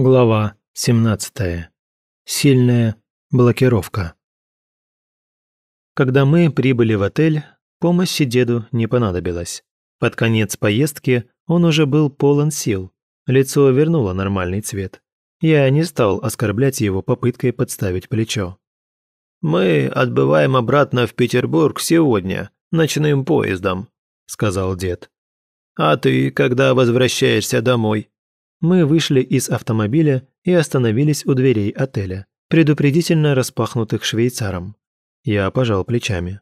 Глава 17. Сильная блокировка. Когда мы прибыли в отель, помощи деду не понадобилось. Под конец поездки он уже был полон сил, лицо вернуло нормальный цвет. Я не стал оскорблять его попыткой подставить плечо. «Мы отбываем обратно в Петербург сегодня, ночным поездом», – сказал дед. «А ты когда возвращаешься домой?» Мы вышли из автомобиля и остановились у дверей отеля, предупредительно распахнутых швейцаром. Я пожал плечами.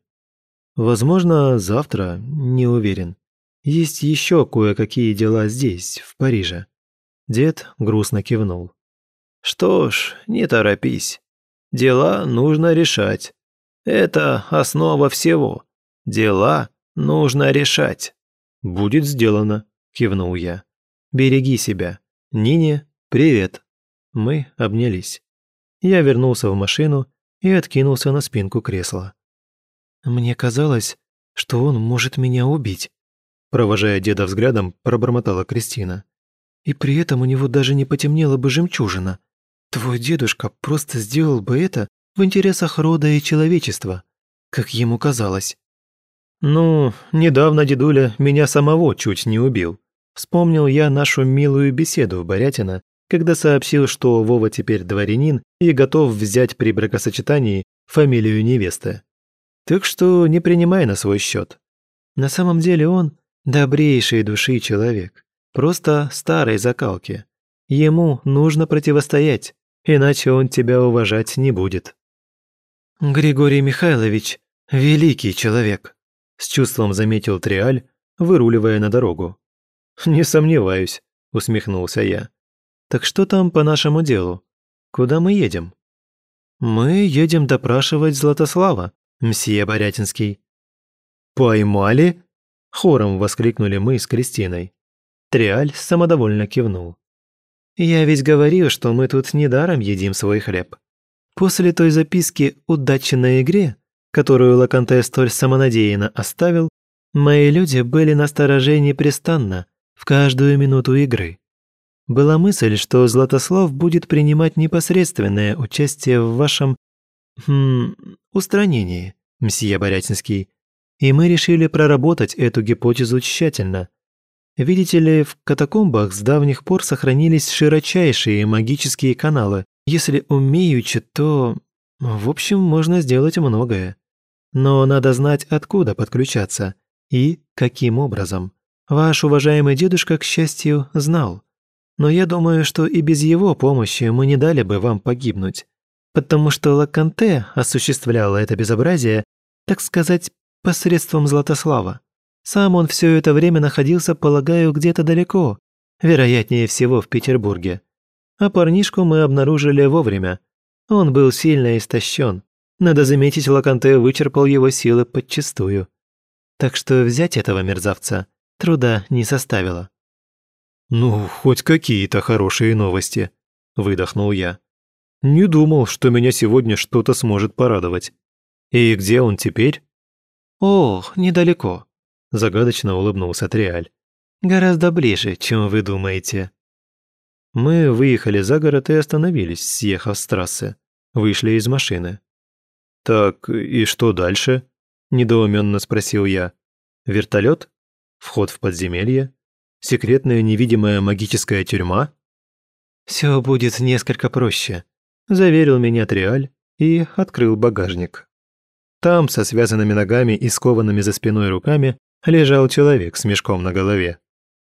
Возможно, завтра, не уверен. Есть еще кое-какие дела здесь, в Париже. Дед грустно кивнул. Что ж, не торопись. Дела нужно решать. Это основа всего. Дела нужно решать. Будет сделано, кивнул я. Береги себя. «Нине, привет!» Мы обнялись. Я вернулся в машину и откинулся на спинку кресла. «Мне казалось, что он может меня убить», провожая деда взглядом, пробормотала Кристина. «И при этом у него даже не потемнела бы жемчужина. Твой дедушка просто сделал бы это в интересах рода и человечества, как ему казалось». «Ну, недавно дедуля меня самого чуть не убил», Вспомнил я нашу милую беседу в Борятино, когда сообщил, что Вова теперь дворянин и готов взять при бракосочетании фамилию невесты. Так что не принимай на свой счет. На самом деле он добрейшей души человек, просто старой закалки. Ему нужно противостоять, иначе он тебя уважать не будет. Григорий Михайлович – великий человек, с чувством заметил Триаль, выруливая на дорогу. «Не сомневаюсь», – усмехнулся я. «Так что там по нашему делу? Куда мы едем?» «Мы едем допрашивать Златослава, мсье Борятинский». «Поймали?» – хором воскликнули мы с Кристиной. Триаль самодовольно кивнул. «Я ведь говорил, что мы тут недаром едим свой хлеб. После той записки «Удачи на игре», которую Лаканте столь самонадеянно оставил, мои люди были на стороже непрестанно, в каждую минуту игры. Была мысль, что Златослав будет принимать непосредственное участие в вашем... Хм, устранении, мсье Борятинский. И мы решили проработать эту гипотезу тщательно. Видите ли, в катакомбах с давних пор сохранились широчайшие магические каналы. Если умеючи, то... В общем, можно сделать многое. Но надо знать, откуда подключаться и каким образом. Ваш уважаемый дедушка, к счастью, знал. Но я думаю, что и без его помощи мы не дали бы вам погибнуть. Потому что Лаканте осуществлял это безобразие, так сказать, посредством Златослава. Сам он все это время находился, полагаю, где-то далеко, вероятнее всего в Петербурге. А парнишку мы обнаружили вовремя. Он был сильно истощен. Надо заметить, Лаканте вычерпал его силы подчистую. Так что взять этого мерзавца труда не составило. «Ну, хоть какие-то хорошие новости», – выдохнул я. «Не думал, что меня сегодня что-то сможет порадовать. И где он теперь?» «Ох, недалеко», – загадочно улыбнулся Триаль. «Гораздо ближе, чем вы думаете». Мы выехали за город и остановились, съехав с трассы. Вышли из машины. «Так, и что дальше?» – недоуменно спросил я. «Вертолет?» Вход в подземелье? Секретная невидимая магическая тюрьма? Все будет несколько проще, заверил меня Триаль и открыл багажник. Там, со связанными ногами и скованными за спиной руками, лежал человек с мешком на голове.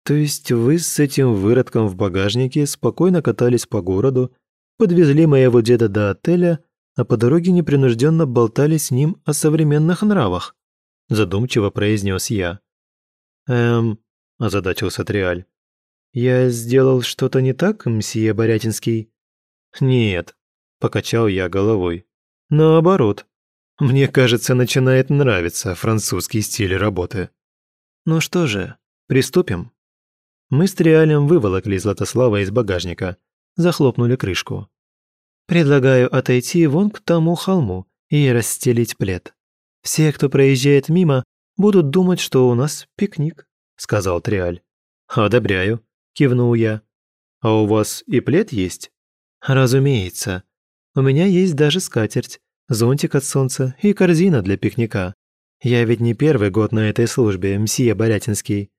То есть вы с этим выродком в багажнике спокойно катались по городу, подвезли моего деда до отеля, а по дороге непринужденно болтали с ним о современных нравах, задумчиво произнес я. «Эм...» – озадачился Триаль. «Я сделал что-то не так, мсье Борятинский?» «Нет», – покачал я головой. «Наоборот. Мне кажется, начинает нравиться французский стиль работы». «Ну что же, приступим?» Мы с Триалем выволокли Златослава из багажника, захлопнули крышку. «Предлагаю отойти вон к тому холму и расстелить плед. Все, кто проезжает мимо, будут думать, что у нас пикник», — сказал Триаль. «Одобряю», — кивнул я. А у вас и плед есть? Разумеется. У меня есть даже скатерть, зонтик от солнца и корзина для пикника. Я ведь не первый год на этой службе, мсье Борятинский.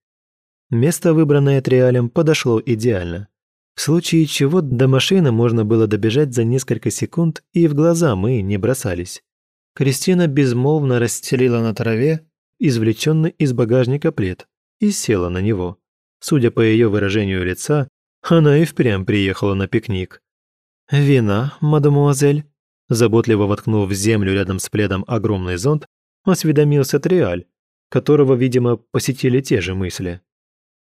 Место, выбранное Триалем, подошло идеально. В случае чего до машины можно было добежать за несколько секунд, и в глаза мы не бросались. Кристина безмолвно расстелила на траве извлеченный из багажника плед и села на него. Судя по ее выражению лица, она и впрямь приехала на пикник. «Вина, мадемуазель?» Заботливо воткнув в землю рядом с пледом огромный зонт, осведомился Триаль, которого, видимо, посетили те же мысли.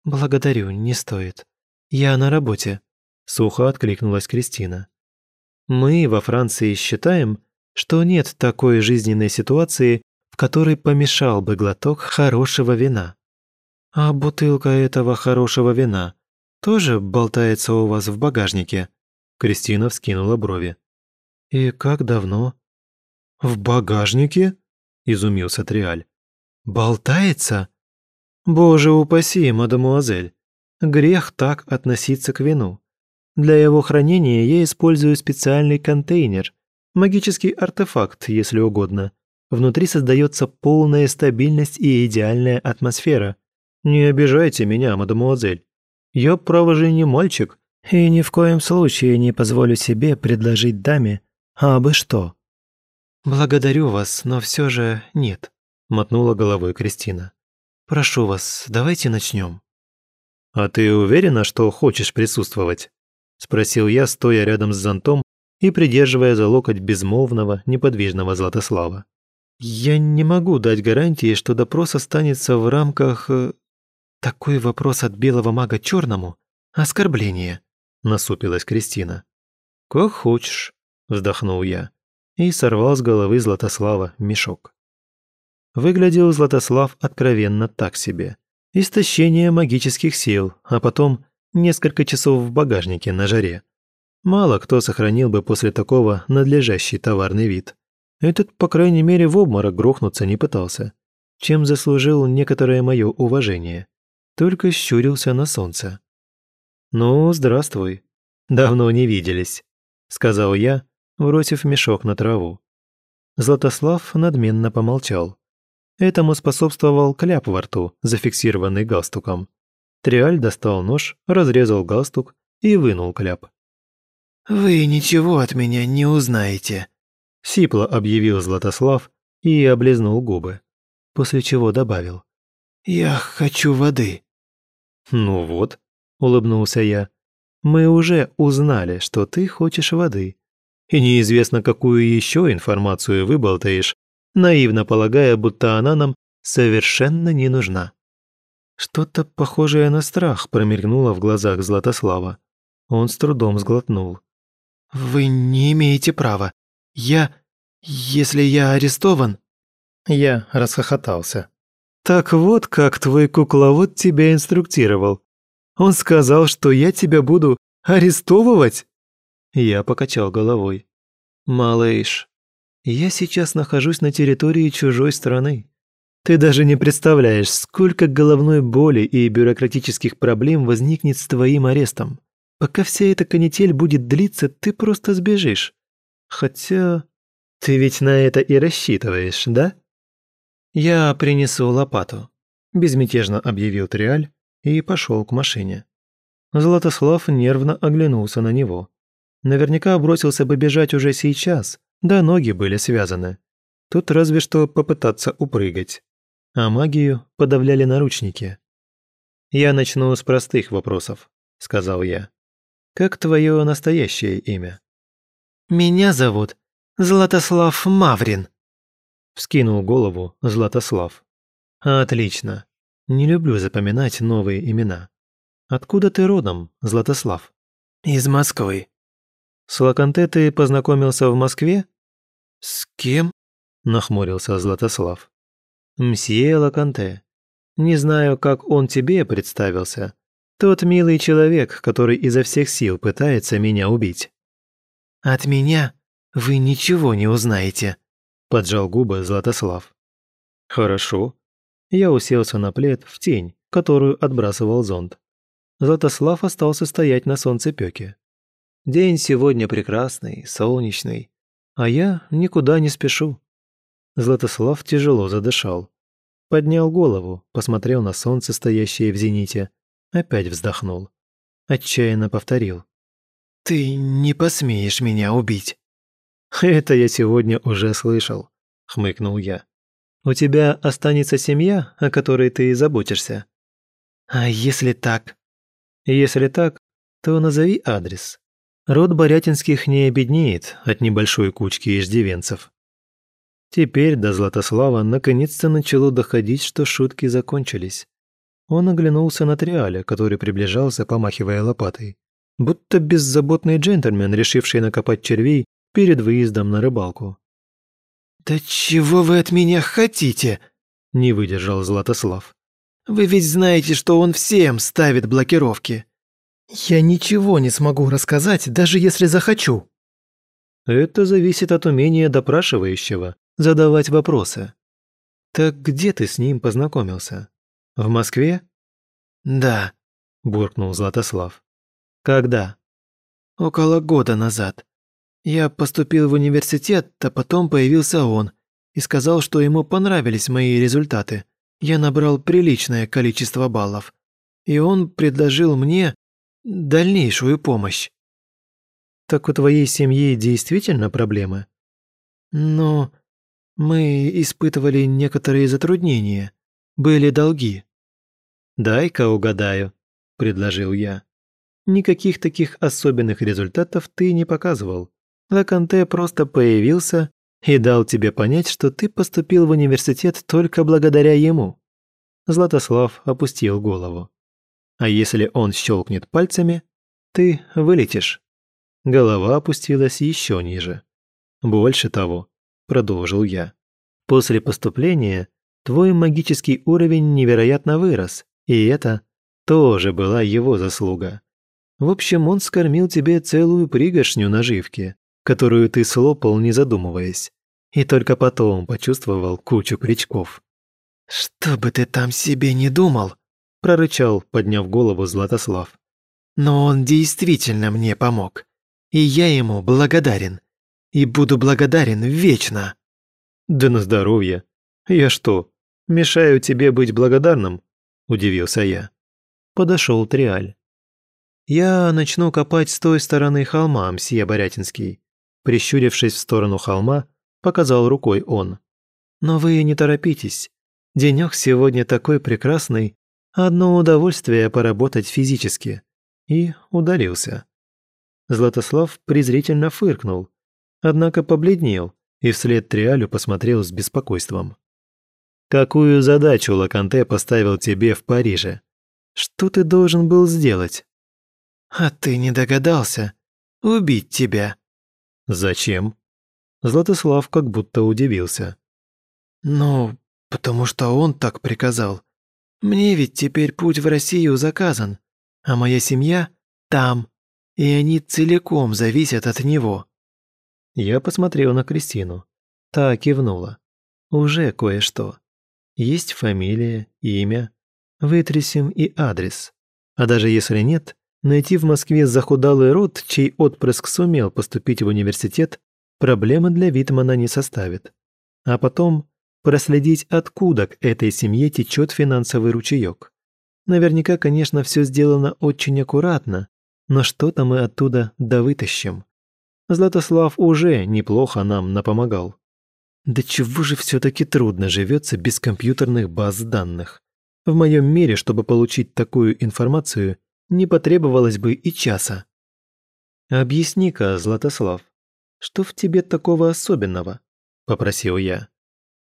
«Благодарю, не стоит. Я на работе», – сухо откликнулась Кристина. «Мы во Франции считаем, что нет такой жизненной ситуации, в которой помешал бы глоток хорошего вина. А бутылка этого хорошего вина тоже болтается у вас в багажнике?» Кристина вскинула брови. «И как давно?» «В багажнике?» – изумился Триаль. «Болтается? Боже упаси, мадемуазель! Грех так относиться к вину. Для его хранения я использую специальный контейнер, магический артефакт, если угодно. Внутри создается полная стабильность и идеальная атмосфера. Не обижайте меня, мадемуазель. Я, право же, не мальчик, и ни в коем случае не позволю себе предложить даме, а бы что. Благодарю вас, но все же нет, мотнула головой Кристина. Прошу вас, давайте начнем. «А ты уверена, что хочешь присутствовать?» – спросил я, стоя рядом с зонтом и придерживая за локоть безмолвного, неподвижного Златослава. «Я не могу дать гарантии, что допрос останется в рамках...» э, «Такой вопрос от белого мага черному – оскорбление», – насупилась Кристина. «Как хочешь», – вздохнул я и сорвал с головы Златослава мешок. Выглядел Златослав откровенно так себе – Истощение магических сил, а потом несколько часов в багажнике на жаре. Мало кто сохранил бы после такого надлежащий товарный вид. Этот, по крайней мере, в обморок грохнуться не пытался, чем заслужил некоторое мое уважение. Только щурился на солнце. «Ну, здравствуй. Давно не виделись», — сказал я, бросив мешок на траву. Златослав надменно помолчал. Этому способствовал кляп во рту, зафиксированный галстуком. Триаль достал нож, разрезал галстук и вынул кляп. «Вы ничего от меня не узнаете», – сипло объявил Златослав и облизнул губы, после чего добавил. «Я хочу воды». «Ну вот», – улыбнулся я, – «мы уже узнали, что ты хочешь воды, и неизвестно, какую еще информацию выболтаешь, наивно полагая, будто она нам совершенно не нужна. Что-то похожее на страх промелькнуло в глазах Златослава. Он с трудом сглотнул. «Вы не имеете права. Я... Если я арестован...» Я расхохотался. «Так вот, как твой кукловод тебя инструктировал. Он сказал, что я тебя буду арестовывать?» Я покачал головой. «Малыш, я сейчас нахожусь на территории чужой страны. Ты даже не представляешь, сколько головной боли и бюрократических проблем возникнет с твоим арестом. Пока вся эта канитель будет длиться, ты просто сбежишь. Хотя... Ты ведь на это и рассчитываешь, да? Я принесу лопату, безмятежно объявил Триаль и пошел к машине. Златослав нервно оглянулся на него. Наверняка бросился бы бежать уже сейчас, да ноги были связаны. Тут разве что попытаться упрыгать. А магию подавляли наручники. «Я начну с простых вопросов», — сказал я. «Как твое настоящее имя?» «Меня зовут Златослав Маврин», — вскинул голову Златослав. «Отлично. Не люблю запоминать новые имена. Откуда ты родом, Златослав?» «Из Москвы». «С Лаканте ты познакомился в Москве?» «С кем?» – нахмурился Златослав. «Мсье Лаканте. Не знаю, как он тебе представился. Тот милый человек, который изо всех сил пытается меня убить». «От меня вы ничего не узнаете», – поджал губы Златослав. «Хорошо». Я уселся на плед в тень, которую отбрасывал зонт. Златослав остался стоять на солнцепёке. День сегодня прекрасный, солнечный, а я никуда не спешу. Златослав тяжело задышал. Поднял голову, посмотрел на солнце, стоящее в зените, опять вздохнул. Отчаянно повторил. «Ты не посмеешь меня убить». «Это я сегодня уже слышал», — хмыкнул я. «У тебя останется семья, о которой ты заботишься?» «А если так?» «Если так, то назови адрес. Род Борятинских не обеднеет от небольшой кучки иждивенцев». Теперь до Златослава наконец-то начало доходить, что шутки закончились. Он оглянулся на Триаля, который приближался, помахивая лопатой. Будто беззаботный джентльмен, решивший накопать червей перед выездом на рыбалку. «Да чего вы от меня хотите?» – не выдержал Златослав. «Вы ведь знаете, что он всем ставит блокировки. Я ничего не смогу рассказать, даже если захочу». Это зависит от умения допрашивающего задавать вопросы. Так где ты с ним познакомился? В Москве? Да, буркнул Златослав. Когда? Около года назад. Я поступил в университет, а потом появился он и сказал, что ему понравились мои результаты. Я набрал приличное количество баллов. И он предложил мне дальнейшую помощь. Так у твоей семьи действительно проблемы? Ну, мы испытывали некоторые затруднения. Были долги. «Дай-ка угадаю», – предложил я. Никаких таких особенных результатов ты не показывал. Лаканте просто появился и дал тебе понять, что ты поступил в университет только благодаря ему. Златослав опустил голову. А если он щелкнет пальцами, ты вылетишь. Голова опустилась еще ниже. Больше того, продолжил я. После поступления твой магический уровень невероятно вырос, и это тоже была его заслуга. В общем, он скормил тебе целую пригоршню наживки, которую ты слопал, не задумываясь. И только потом почувствовал кучу крючков. «Что бы ты там себе не думал», – прорычал, подняв голову Златослав. «Но он действительно мне помог, и я ему благодарен, и буду благодарен вечно». «Да на здоровье. Я что, мешаю тебе быть благодарным?» – удивился я. Подошел Триаль. «Я начну копать с той стороны холма, мсье Борятинский». Прищурившись в сторону холма, показал рукой он. «Но вы не торопитесь. Денёк сегодня такой прекрасный, одно удовольствие поработать физически». И удалился. Златослав презрительно фыркнул, однако побледнел и вслед Триалю посмотрел с беспокойством. «Какую задачу Лаканте поставил тебе в Париже? Что ты должен был сделать?» «А ты не догадался? Убить тебя». «Зачем?» Златослав как будто удивился. «Ну, потому что он так приказал. Мне ведь теперь путь в Россию заказан, а моя семья там, и они целиком зависят от него». Я посмотрел на Кристину. Та кивнула. «Уже кое-что. Есть фамилия, имя, вытрясем и адрес. А даже если нет, Найти в Москве захудалый род, чей отпрыск сумел поступить в университет, проблемы для Витмана не составит. А потом проследить, откуда к этой семье течет финансовый ручеек. Наверняка, конечно, все сделано очень аккуратно, но что-то мы оттуда довытащим. Златослав уже неплохо нам напомогал. Да чего же все-таки трудно живется без компьютерных баз данных? В моем мире, чтобы получить такую информацию, не потребовалось бы и часа. «Объясни-ка, Златослав, что в тебе такого особенного?» – попросил я.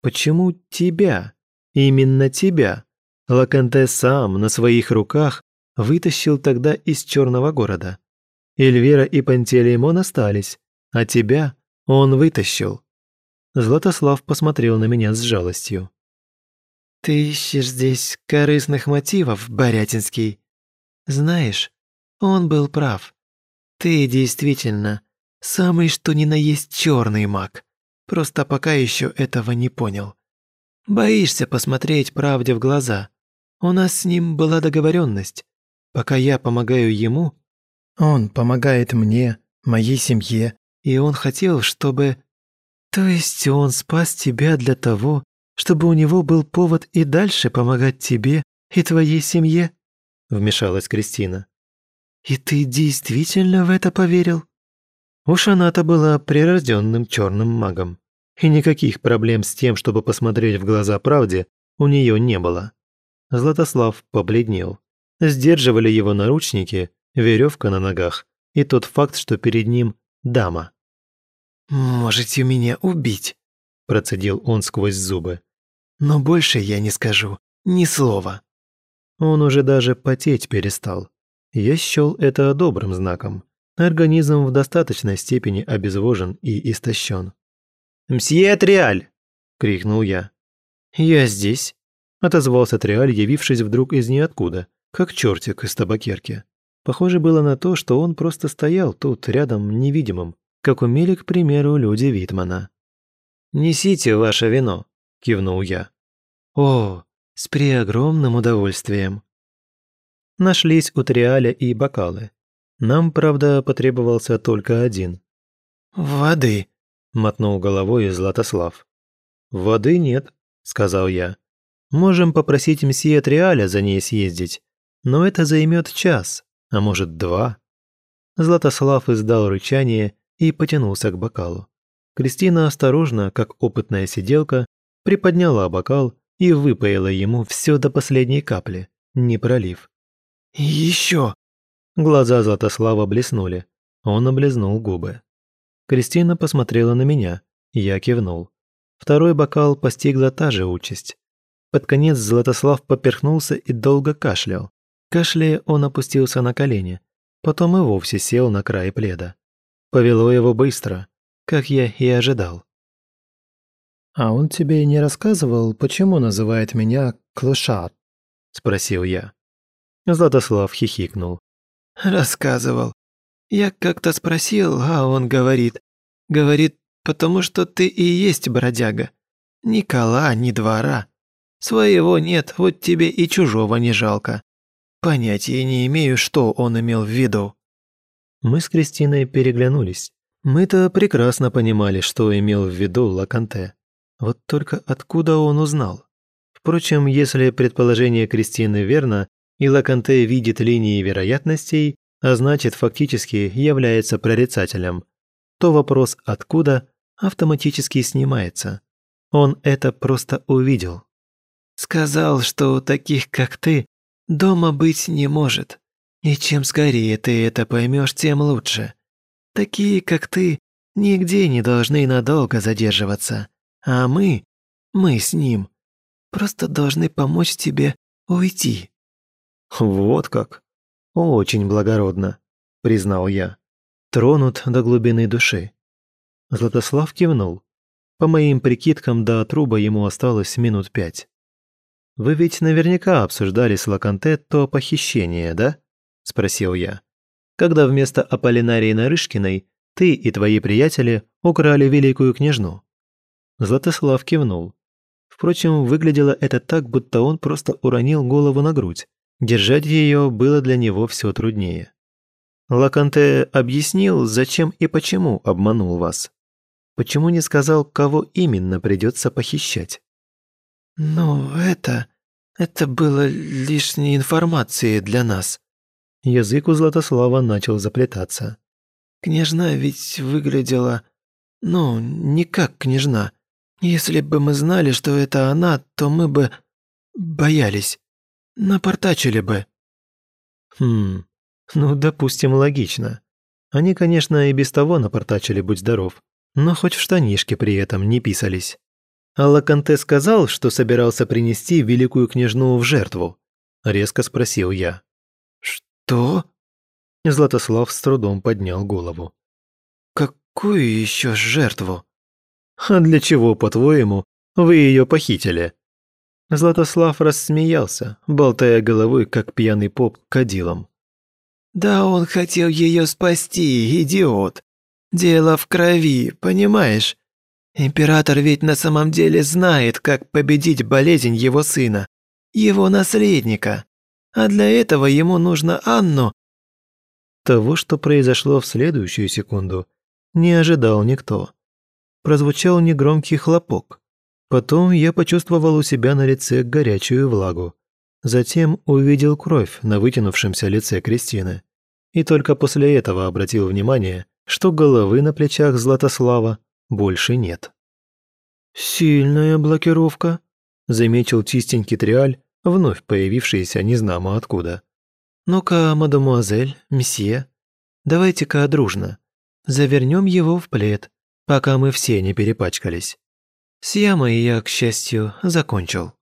«Почему тебя, именно тебя, Лаканте сам на своих руках вытащил тогда из Черного города? Эльвира и Пантелеймон остались, а тебя он вытащил». Златослав посмотрел на меня с жалостью. «Ты ищешь здесь корыстных мотивов, Борятинский?» Знаешь, он был прав. Ты действительно самый что ни на есть черный маг. Просто пока еще этого не понял. Боишься посмотреть правде в глаза. У нас с ним была договоренность. пока я помогаю ему, он помогает мне, моей семье, и он хотел, чтобы... То есть он спас тебя для того, чтобы у него был повод и дальше помогать тебе и твоей семье?» Вмешалась Кристина. «И ты действительно в это поверил?» Уж она-то была прирожденным черным магом, и никаких проблем с тем, чтобы посмотреть в глаза правде, у нее не было. Златослав побледнел. Сдерживали его наручники, веревка на ногах и тот факт, что перед ним дама. «Можете меня убить», – процедил он сквозь зубы. «Но больше я не скажу ни слова». Он уже даже потеть перестал. Я счел это добрым знаком. Организм в достаточной степени обезвожен и истощен. «Мсье Триаль!» – крикнул я. «Я здесь», – отозвался Триаль, явившись вдруг из ниоткуда, как чертик из табакерки. Похоже было на то, что он просто стоял тут, рядом, невидимым, как умели, к примеру, люди Витмана. «Несите ваше вино», – кивнул я. «О, с преогромным удовольствием». Нашлись у Триаля и бокалы. Нам, правда, потребовался только один. «Воды», – мотнул головой Златослав. «Воды нет», – сказал я. «Можем попросить мсье Триаля за ней съездить, но это займет час, а может два». Златослав издал рычание и потянулся к бокалу. Кристина осторожно, как опытная сиделка, приподняла бокал и выпоила ему все до последней капли, не пролив. «Еще!» Глаза Златослава блеснули. Он облизнул губы. Кристина посмотрела на меня, я кивнул. Второй бокал постигла та же участь. Под конец Златослав поперхнулся и долго кашлял. Кашляя, он опустился на колени, потом и вовсе сел на край пледа. Повело его быстро, как я и ожидал. «А он тебе не рассказывал, почему называет меня Клышат?» – спросил я. Златослав хихикнул. «Рассказывал. Я как-то спросил, а он говорит. Говорит, потому что ты и есть бродяга. Ни кола, ни двора. Своего нет, вот тебе и чужого не жалко. Понятия не имею, что он имел в виду». Мы с Кристиной переглянулись. Мы-то прекрасно понимали, что имел в виду Лаканте. Вот только откуда он узнал? Впрочем, если предположение Кристины верно, и Лаканте видит линии вероятностей, а значит фактически является прорицателем, то вопрос «откуда» автоматически снимается. Он это просто увидел. «Сказал, что у таких, как ты, дома быть не может. И чем скорее ты это поймешь, тем лучше. Такие, как ты, нигде не должны надолго задерживаться. А мы, мы с ним, просто должны помочь тебе уйти». «Вот как? Очень благородно», — признал я. Тронут до глубины души. Златослав кивнул. По моим прикидкам, до труба ему осталось минут пять. «Вы ведь наверняка обсуждали с Лаканте то похищение, да?» – спросил я. «Когда вместо Аполлинарии Нарышкиной ты и твои приятели украли великую княжну?» Златослав кивнул. Впрочем, выглядело это так, будто он просто уронил голову на грудь. Держать ее было для него все труднее. Лаканте объяснил, зачем и почему обманул вас. Почему не сказал, кого именно придется похищать? «Ну, это... это было лишней информацией для нас». Язык у Златослава начал заплетаться. «Княжна ведь выглядела... ну, не как княжна. Если бы мы знали, что это она, то мы бы... боялись. Напортачили бы». «Хм, ну, допустим, логично. Они, конечно, и без того напортачили «Будь здоров», но хоть в штанишки при этом не писались. А Лаканте сказал, что собирался принести великую княжну в жертву? Резко спросил я. Что? Златослав с трудом поднял голову. Какую еще жертву? А для чего, по-твоему, вы ее похитили? Златослав рассмеялся, болтая головой, как пьяный поп, кадилом. «Да он хотел ее спасти, идиот. Дело в крови, понимаешь? Император ведь на самом деле знает, как победить болезнь его сына, его наследника. А для этого ему нужно Анну». Того, что произошло в следующую секунду, не ожидал никто. Прозвучал негромкий хлопок. Потом я почувствовал у себя на лице горячую влагу. Затем увидел кровь на вытянувшемся лице Кристины. И только после этого обратил внимание, что головы на плечах Златослава больше нет. «Сильная блокировка», – заметил чистенький Триаль, вновь появившийся незнамо откуда. «Ну-ка, мадемуазель, месье, давайте-ка дружно. Завернем его в плед, пока мы все не перепачкались. С ямой я, к счастью, закончил».